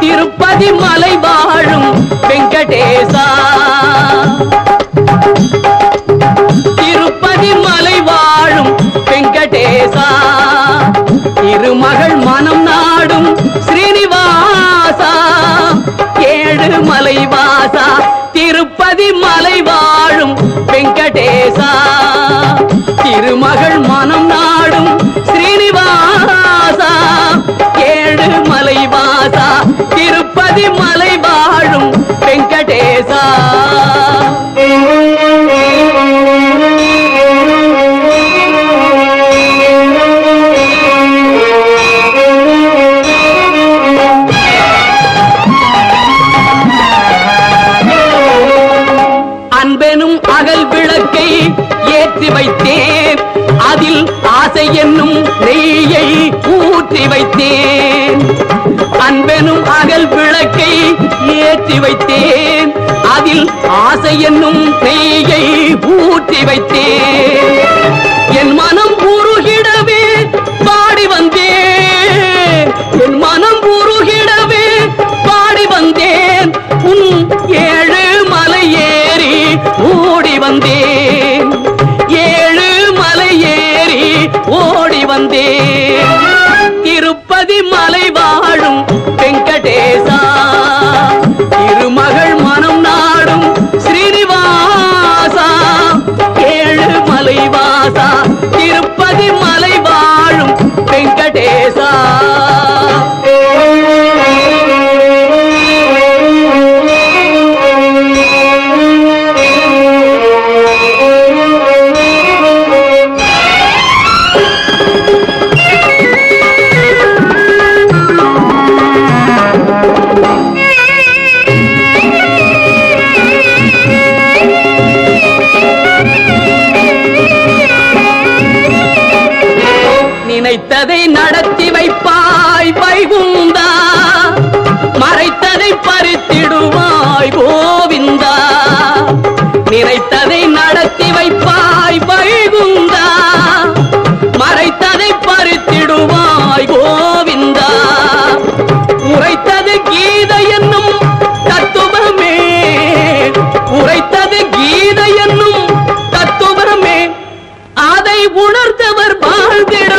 திருப்பதி மலை வாழும் வெங்கடேசா. திருப்பதி மலை வாழும் வெங்கடேசா. திருமகள் மனம் நாடும் ஸ்ரீனிவாசா. ஏழு மலை வாசா. திருப்பதி மலை வாழும் வெங்கடேசா. திருப்பதி மலை வாழும் வெங்கடேசா. அன்பெனும் அகல் விளக்கை ஏற்றி வைத்தேன். அதில் ஆசை என்னும் நெய்யை ஊற்றி வைத்தேன். ஏற்றி வைத்தேன். அதில் ஆசை என்னும் பெய்யை ஊற்றி வைத்தேன். நினைத்ததை நடத்தி வைப்பாய் வைகுந்தா. மறைத்ததை பறித்திடுவாய் கோவிந்தா. நினைத்ததை நடத்தி வைப்பாய் வைகுந்தா. மறைத்ததை பறித்திடுவாய் கோவிந்தா. உரைத்தது கீத என்னும் தத்துவமே. உரைத்தது கீத என்னும் தத்துவமே. அதை உணர்ந்தவர் வாழ்ந்திட